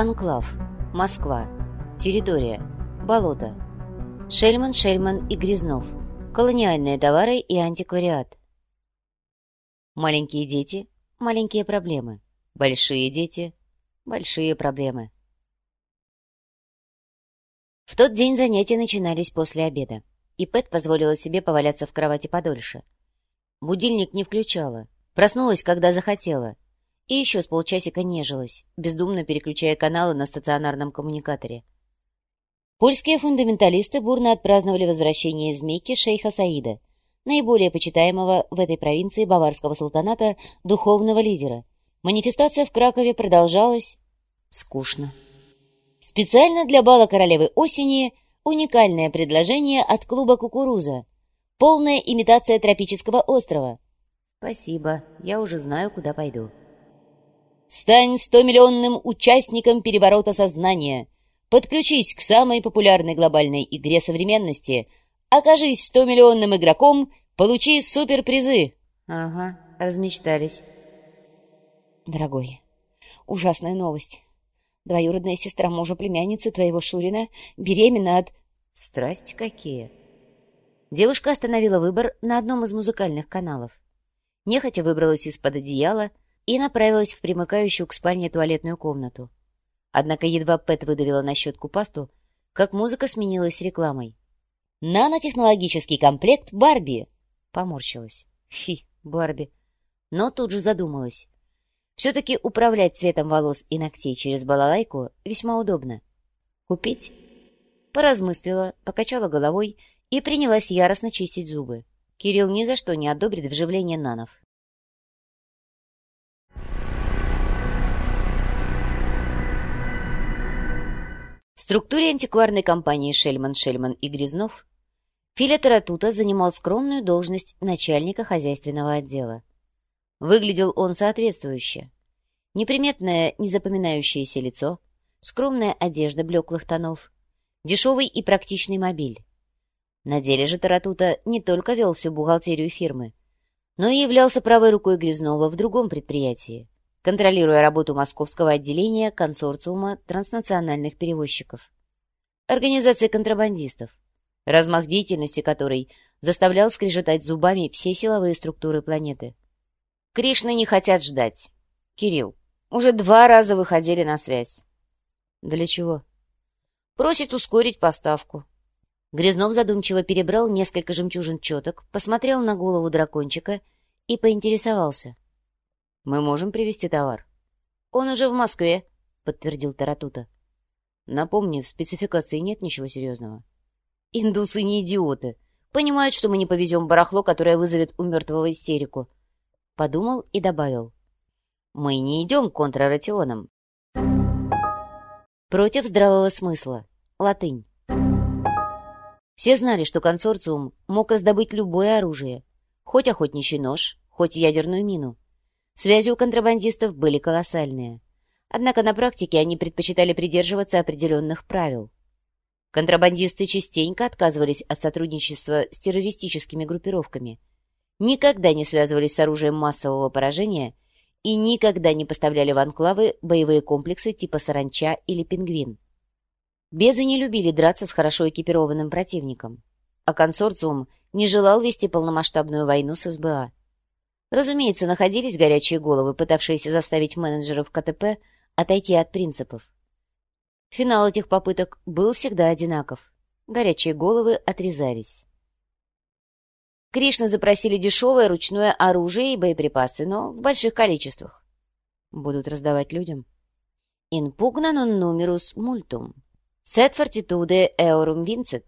Анклав. Москва. Территория. Болото. Шельман, Шельман и Грязнов. Колониальные товары и антиквариат. Маленькие дети – маленькие проблемы. Большие дети – большие проблемы. В тот день занятия начинались после обеда, и Пэт позволила себе поваляться в кровати подольше. Будильник не включала, проснулась, когда захотела, и еще с полчасика нежилась, бездумно переключая каналы на стационарном коммуникаторе. Польские фундаменталисты бурно отпраздновали возвращение из Мекки шейха Саида, наиболее почитаемого в этой провинции баварского султаната духовного лидера. Манифестация в Кракове продолжалась скучно. Специально для бала королевы осени уникальное предложение от клуба «Кукуруза». Полная имитация тропического острова. Спасибо, я уже знаю, куда пойду. Стань стомиллионным участником переворота сознания. Подключись к самой популярной глобальной игре современности. Окажись стомиллионным игроком, получи суперпризы. Ага, размечтались. Дорогой, ужасная новость. Двоюродная сестра мужа племянницы твоего Шурина беременна от... Страсти какие! Девушка остановила выбор на одном из музыкальных каналов. Нехотя выбралась из-под одеяла и направилась в примыкающую к спальне туалетную комнату. Однако едва Пэт выдавила на щетку пасту, как музыка сменилась рекламой. «Нанотехнологический комплект Барби!» Поморщилась. Фи, Барби. Но тут же задумалась. Все-таки управлять цветом волос и ногтей через балалайку весьма удобно. Купить? Поразмыслила, покачала головой и принялась яростно чистить зубы. Кирилл ни за что не одобрит вживление нанов. Структуре антикварной компании «Шельман, Шельман и Грязнов» Филя Таратута занимал скромную должность начальника хозяйственного отдела. Выглядел он соответствующе. Неприметное, незапоминающееся лицо, скромная одежда блеклых тонов, дешевый и практичный мобиль. На деле же Таратута не только вел всю бухгалтерию фирмы, но и являлся правой рукой Грязнова в другом предприятии, контролируя работу московского отделения консорциума транснациональных перевозчиков. Организации контрабандистов, размах деятельности которой заставлял скрежетать зубами все силовые структуры планеты. Кришны не хотят ждать. Кирилл, уже два раза выходили на связь. Для чего? Просит ускорить поставку. Грязнов задумчиво перебрал несколько жемчужин четок, посмотрел на голову дракончика и поинтересовался. «Мы можем привезти товар?» «Он уже в Москве», — подтвердил Таратута. «Напомни, в спецификации нет ничего серьезного». «Индусы не идиоты. Понимают, что мы не повезем барахло, которое вызовет у мертвого истерику подумал и добавил. «Мы не идем контррационом». Против здравого смысла. Латынь. Все знали, что консорциум мог раздобыть любое оружие, хоть охотничий нож, хоть ядерную мину. Связи у контрабандистов были колоссальные. Однако на практике они предпочитали придерживаться определенных правил. Контрабандисты частенько отказывались от сотрудничества с террористическими группировками – никогда не связывались с оружием массового поражения и никогда не поставляли в анклавы боевые комплексы типа «Саранча» или «Пингвин». Безы не любили драться с хорошо экипированным противником, а консорциум не желал вести полномасштабную войну с СБА. Разумеется, находились горячие головы, пытавшиеся заставить менеджеров КТП отойти от принципов. Финал этих попыток был всегда одинаков. Горячие головы отрезались. Кришны запросили дешевое ручное оружие и боеприпасы, но в больших количествах. Будут раздавать людям. Инпугна non numerus multum. Sed fortitude eorum vincit.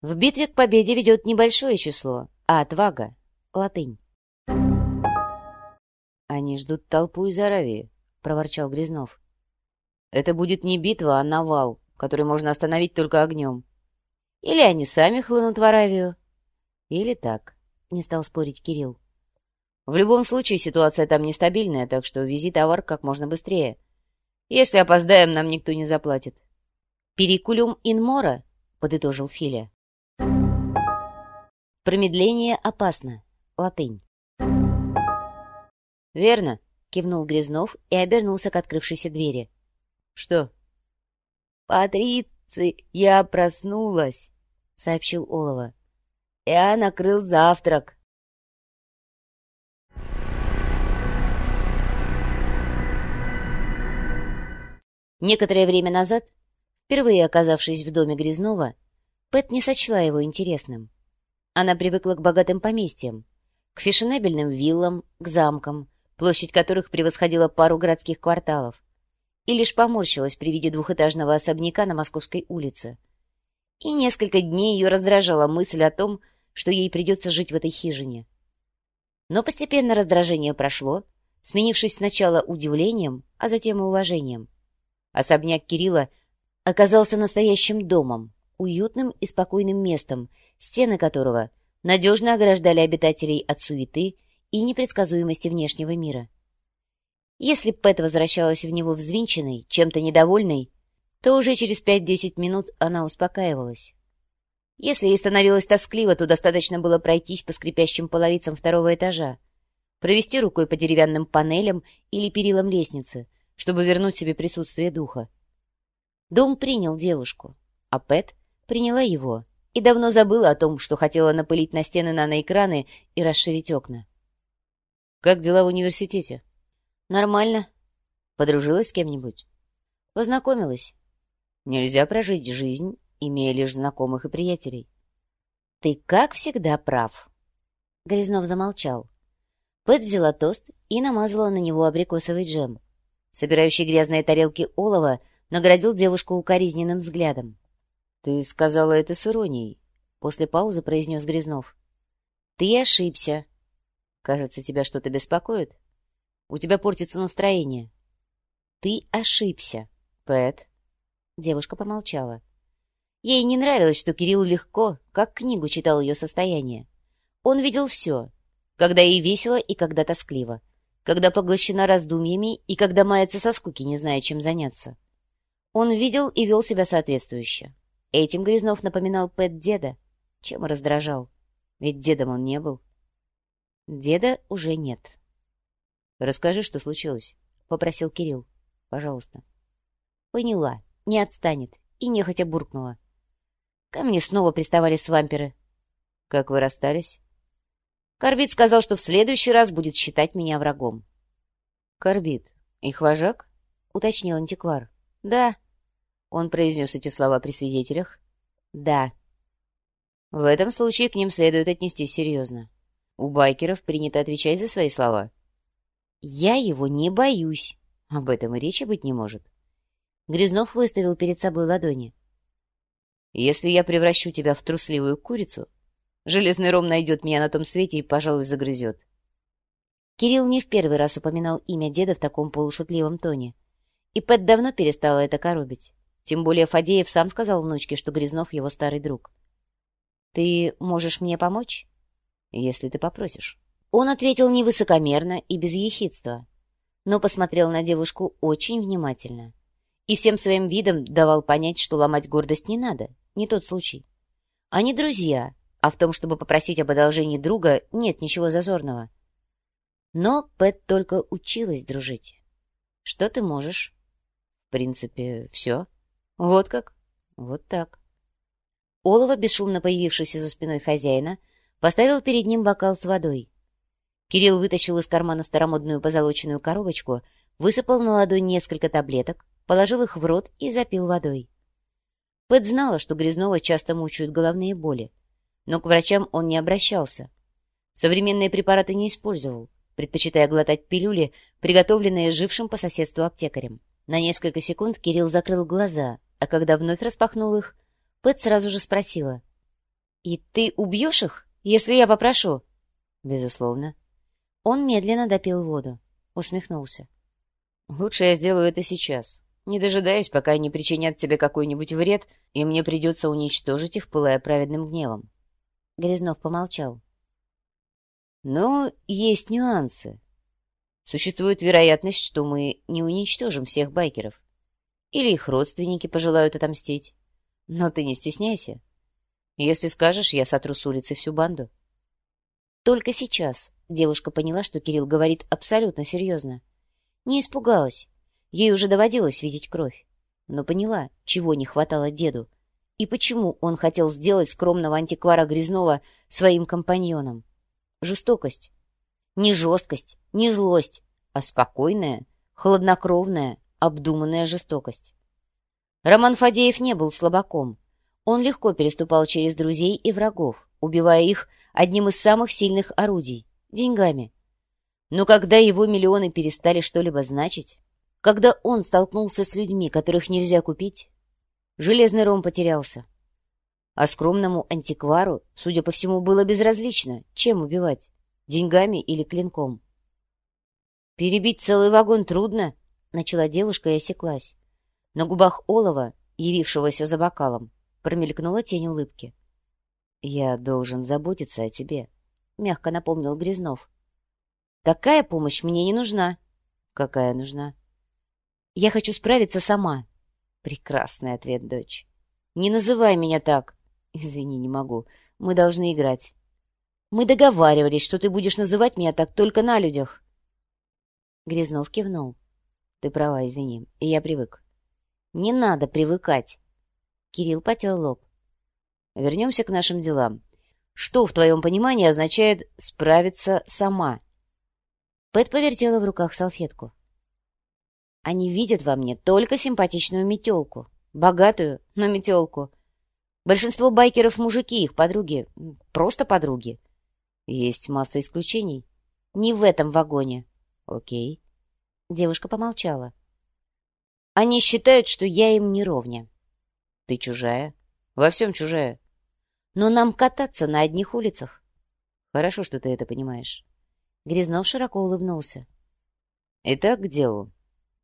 В битве к победе ведет небольшое число, а отвага — латынь. «Они ждут толпу из Аравии», — проворчал Грязнов. «Это будет не битва, а навал, который можно остановить только огнем. Или они сами хлынут в Аравию. Или так, не стал спорить Кирилл. В любом случае ситуация там нестабильная, так что вези товар как можно быстрее. Если опоздаем, нам никто не заплатит. «Перикулюм инмора», — подытожил Филя. «Промедление опасно. Латынь». «Верно. — кивнул Грязнов и обернулся к открывшейся двери. «Что?» «Патриция, я проснулась», — сообщил Олова. «Я накрыл завтрак». Некоторое время назад, впервые оказавшись в доме Грязнова, Пэт не сочла его интересным. Она привыкла к богатым поместьям, к фешенебельным виллам, к замкам, площадь которых превосходила пару городских кварталов, и лишь поморщилась при виде двухэтажного особняка на Московской улице. И несколько дней ее раздражала мысль о том, что ей придется жить в этой хижине. Но постепенно раздражение прошло, сменившись сначала удивлением, а затем и уважением. Особняк Кирилла оказался настоящим домом, уютным и спокойным местом, стены которого надежно ограждали обитателей от суеты и непредсказуемости внешнего мира. Если Пэт возвращалась в него взвинченной, чем-то недовольной, то уже через пять-десять минут она успокаивалась. Если ей становилось тоскливо, то достаточно было пройтись по скрипящим половицам второго этажа, провести рукой по деревянным панелям или перилам лестницы, чтобы вернуть себе присутствие духа. Дом принял девушку, а Пэт приняла его и давно забыла о том, что хотела напылить на стены наноэкраны и расширить окна. «Как дела в университете?» «Нормально. Подружилась с кем-нибудь?» «Познакомилась. Нельзя прожить жизнь, имея лишь знакомых и приятелей». «Ты, как всегда, прав». Грязнов замолчал. Пэт взяла тост и намазала на него абрикосовый джем. Собирающий грязные тарелки олова наградил девушку укоризненным взглядом. — Ты сказала это с иронией, — после паузы произнес Грязнов. — Ты ошибся. Кажется, тебя что-то беспокоит? У тебя портится настроение. — Ты ошибся, Пэт. Девушка помолчала. Ей не нравилось, что Кирилл легко, как книгу читал ее состояние. Он видел все, когда ей весело и когда тоскливо когда поглощена раздумьями и когда мается со скуки, не зная, чем заняться. Он видел и вел себя соответствующе. Этим Грязнов напоминал Пэт деда, чем раздражал. Ведь дедом он не был. Деда уже нет. — Расскажи, что случилось, — попросил Кирилл. — Пожалуйста. Поняла, не отстанет, и нехотя буркнула. Ко мне снова приставали свамперы. — Как вы расстались? Корбит сказал, что в следующий раз будет считать меня врагом. «Корбит, их вожак?» — уточнил антиквар. «Да». Он произнес эти слова при свидетелях. «Да». В этом случае к ним следует отнестись серьезно. У байкеров принято отвечать за свои слова. «Я его не боюсь». Об этом и речи быть не может. Грязнов выставил перед собой ладони. «Если я превращу тебя в трусливую курицу, Железный ром найдет меня на том свете и, пожалуй, загрызет. Кирилл не в первый раз упоминал имя деда в таком полушутливом тоне. И Пэт давно перестала это коробить. Тем более Фадеев сам сказал внучке, что Грязнов его старый друг. «Ты можешь мне помочь?» «Если ты попросишь». Он ответил невысокомерно и без ехидства, но посмотрел на девушку очень внимательно и всем своим видом давал понять, что ломать гордость не надо, не тот случай. Они друзья, а в том, чтобы попросить об одолжении друга, нет ничего зазорного. Но Пэт только училась дружить. Что ты можешь? В принципе, все. Вот как? Вот так. Олова, бесшумно появившийся за спиной хозяина, поставил перед ним бокал с водой. Кирилл вытащил из кармана старомодную позолоченную коробочку, высыпал на ладонь несколько таблеток, положил их в рот и запил водой. Пэт знала, что Грязнова часто мучают головные боли, но к врачам он не обращался. Современные препараты не использовал, предпочитая глотать пилюли, приготовленные жившим по соседству аптекарем. На несколько секунд Кирилл закрыл глаза, а когда вновь распахнул их, Пэт сразу же спросила. «И ты убьешь их, если я попрошу?» «Безусловно». Он медленно допил воду, усмехнулся. «Лучше я сделаю это сейчас, не дожидаясь, пока они причинят тебе какой-нибудь вред, и мне придется уничтожить их, пылая праведным гневом. Грязнов помолчал. Но есть нюансы. Существует вероятность, что мы не уничтожим всех байкеров. Или их родственники пожелают отомстить. Но ты не стесняйся. Если скажешь, я сотру с улицы всю банду. Только сейчас девушка поняла, что Кирилл говорит абсолютно серьезно. Не испугалась. Ей уже доводилось видеть кровь. Но поняла, чего не хватало деду, и почему он хотел сделать скромного антиквара Грязнова своим компаньоном. Жестокость. Не жесткость, не злость, а спокойная, хладнокровная, обдуманная жестокость. Роман Фадеев не был слабаком. Он легко переступал через друзей и врагов, убивая их одним из самых сильных орудий — деньгами. Но когда его миллионы перестали что-либо значить, когда он столкнулся с людьми, которых нельзя купить, железный ром потерялся. А скромному антиквару, судя по всему, было безразлично, чем убивать — деньгами или клинком. «Перебить целый вагон трудно», — начала девушка и осеклась. На губах Олова, явившегося за бокалом, промелькнула тень улыбки. «Я должен заботиться о тебе», — мягко напомнил Грязнов. Такая помощь мне не нужна. Какая нужна? Я хочу справиться сама. Прекрасный ответ, дочь. Не называй меня так. Извини, не могу. Мы должны играть. Мы договаривались, что ты будешь называть меня так только на людях. Грязнов кивнул. Ты права, извини. И я привык. Не надо привыкать. Кирилл потер лоб. Вернемся к нашим делам. Что, в твоем понимании, означает «справиться сама»? Пэт повертела в руках салфетку. Они видят во мне только симпатичную метелку. Богатую, но метелку. Большинство байкеров — мужики, их подруги. Просто подруги. Есть масса исключений. Не в этом вагоне. Окей. Девушка помолчала. Они считают, что я им не ровня. Ты чужая. Во всем чужая. Но нам кататься на одних улицах. Хорошо, что ты это понимаешь. Грязнов широко улыбнулся. «Итак, к делу.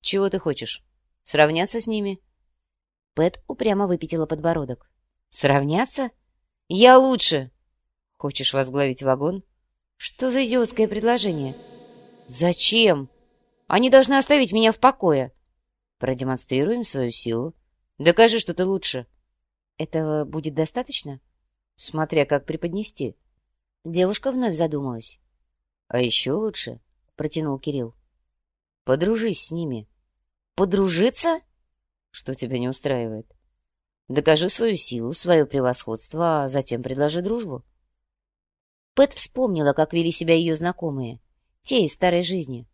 Чего ты хочешь? Сравняться с ними?» Пэт упрямо выпятила подбородок. «Сравняться? Я лучше!» «Хочешь возглавить вагон?» «Что за идиотское предложение?» «Зачем? Они должны оставить меня в покое!» «Продемонстрируем свою силу. Докажи, что ты лучше!» «Этого будет достаточно?» «Смотря как преподнести». Девушка вновь задумалась. А еще лучше, — протянул Кирилл, — подружись с ними. Подружиться? Что тебя не устраивает? Докажи свою силу, свое превосходство, а затем предложи дружбу. Пэт вспомнила, как вели себя ее знакомые, те из старой жизни.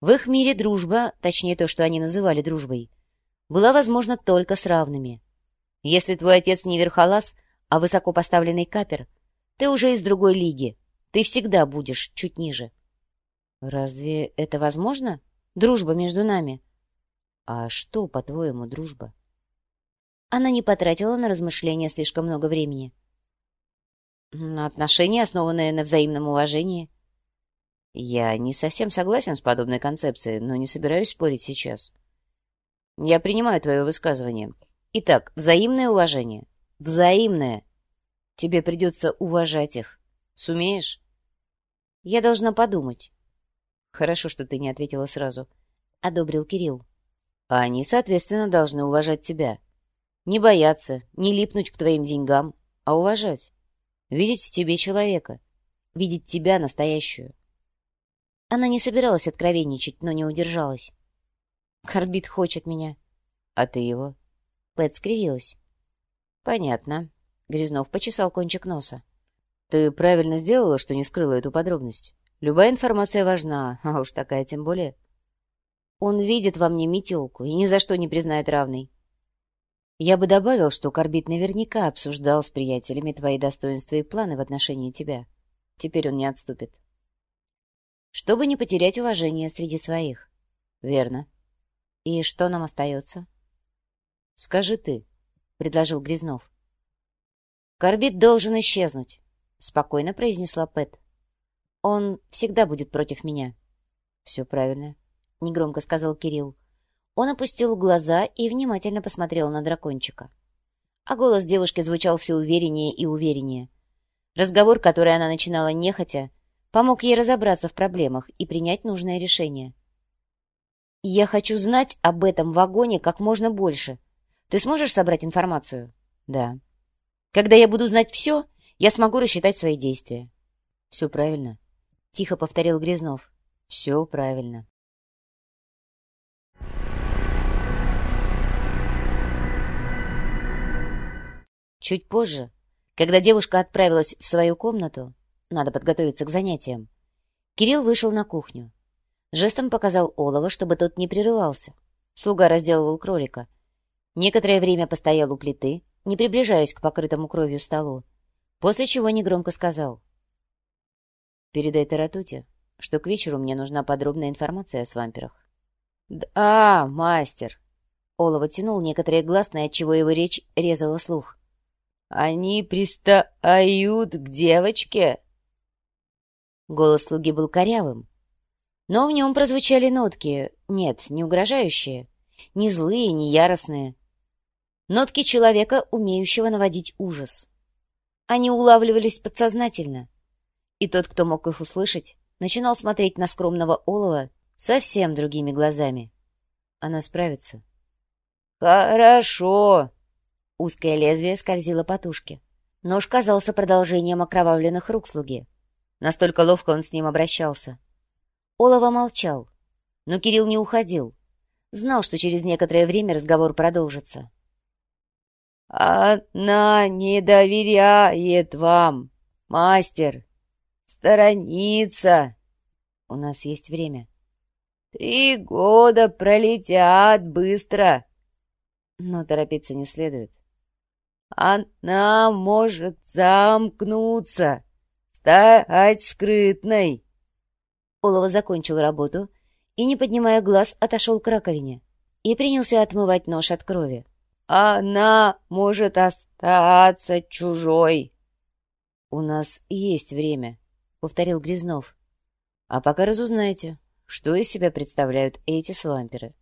В их мире дружба, точнее то, что они называли дружбой, была возможна только с равными. Если твой отец не верхолаз, а высоко поставленный капер, ты уже из другой лиги, ты всегда будешь чуть ниже. Разве это возможно? Дружба между нами? А что, по-твоему, дружба? Она не потратила на размышления слишком много времени. На отношения, основанные на взаимном уважении. Я не совсем согласен с подобной концепцией, но не собираюсь спорить сейчас. Я принимаю твое высказывание. Итак, взаимное уважение. Взаимное. Тебе придется уважать их. Сумеешь? Я должна подумать. Хорошо, что ты не ответила сразу. Одобрил Кирилл. А они, соответственно, должны уважать тебя. Не бояться, не липнуть к твоим деньгам, а уважать. Видеть в тебе человека. Видеть тебя настоящую. Она не собиралась откровенничать, но не удержалась. Харбит хочет меня. А ты его? Пэт скривилась. Понятно. Грязнов почесал кончик носа. Ты правильно сделала, что не скрыла эту подробность. Любая информация важна, а уж такая тем более. Он видит во мне метелку и ни за что не признает равной. Я бы добавил, что Корбит наверняка обсуждал с приятелями твои достоинства и планы в отношении тебя. Теперь он не отступит. Чтобы не потерять уважение среди своих. Верно. И что нам остается? Скажи ты, — предложил Грязнов. Корбит должен исчезнуть. — спокойно произнесла Пэт. «Он всегда будет против меня». «Все правильно», — негромко сказал Кирилл. Он опустил глаза и внимательно посмотрел на дракончика. А голос девушки звучал все увереннее и увереннее. Разговор, который она начинала нехотя, помог ей разобраться в проблемах и принять нужное решение. «Я хочу знать об этом вагоне как можно больше. Ты сможешь собрать информацию?» «Да». «Когда я буду знать все, я смогу рассчитать свои действия». «Все правильно», — тихо повторил Грязнов. «Все правильно». Чуть позже, когда девушка отправилась в свою комнату, надо подготовиться к занятиям, Кирилл вышел на кухню. Жестом показал Олова, чтобы тот не прерывался. Слуга разделывал кролика. Некоторое время постоял у плиты, не приближаясь к покрытому кровью столу, после чего негромко сказал. «Передай Таратуте, что к вечеру мне нужна подробная информация о свамперах». «Да, мастер!» Олова тянул некоторые гласные, отчего его речь резала слух. «Они пристают к девочке?» Голос слуги был корявым, но в нем прозвучали нотки, нет, не угрожающие, не злые, не яростные. Нотки человека, умеющего наводить ужас. Они улавливались подсознательно, и тот, кто мог их услышать, начинал смотреть на скромного олова совсем другими глазами. Она справится. «Хорошо!» Узкое лезвие скользило по тушке. Нож казался продолжением окровавленных рук слуги. Настолько ловко он с ним обращался. Олова молчал, но Кирилл не уходил. Знал, что через некоторое время разговор продолжится. «Она не доверяет вам, мастер. Сторонится. У нас есть время. Три года пролетят быстро. Но торопиться не следует. Она может замкнуться, стать скрытной. Олова закончил работу и, не поднимая глаз, отошел к раковине и принялся отмывать нож от крови. «Она может остаться чужой!» «У нас есть время», — повторил Грязнов. «А пока разузнайте, что из себя представляют эти свамперы».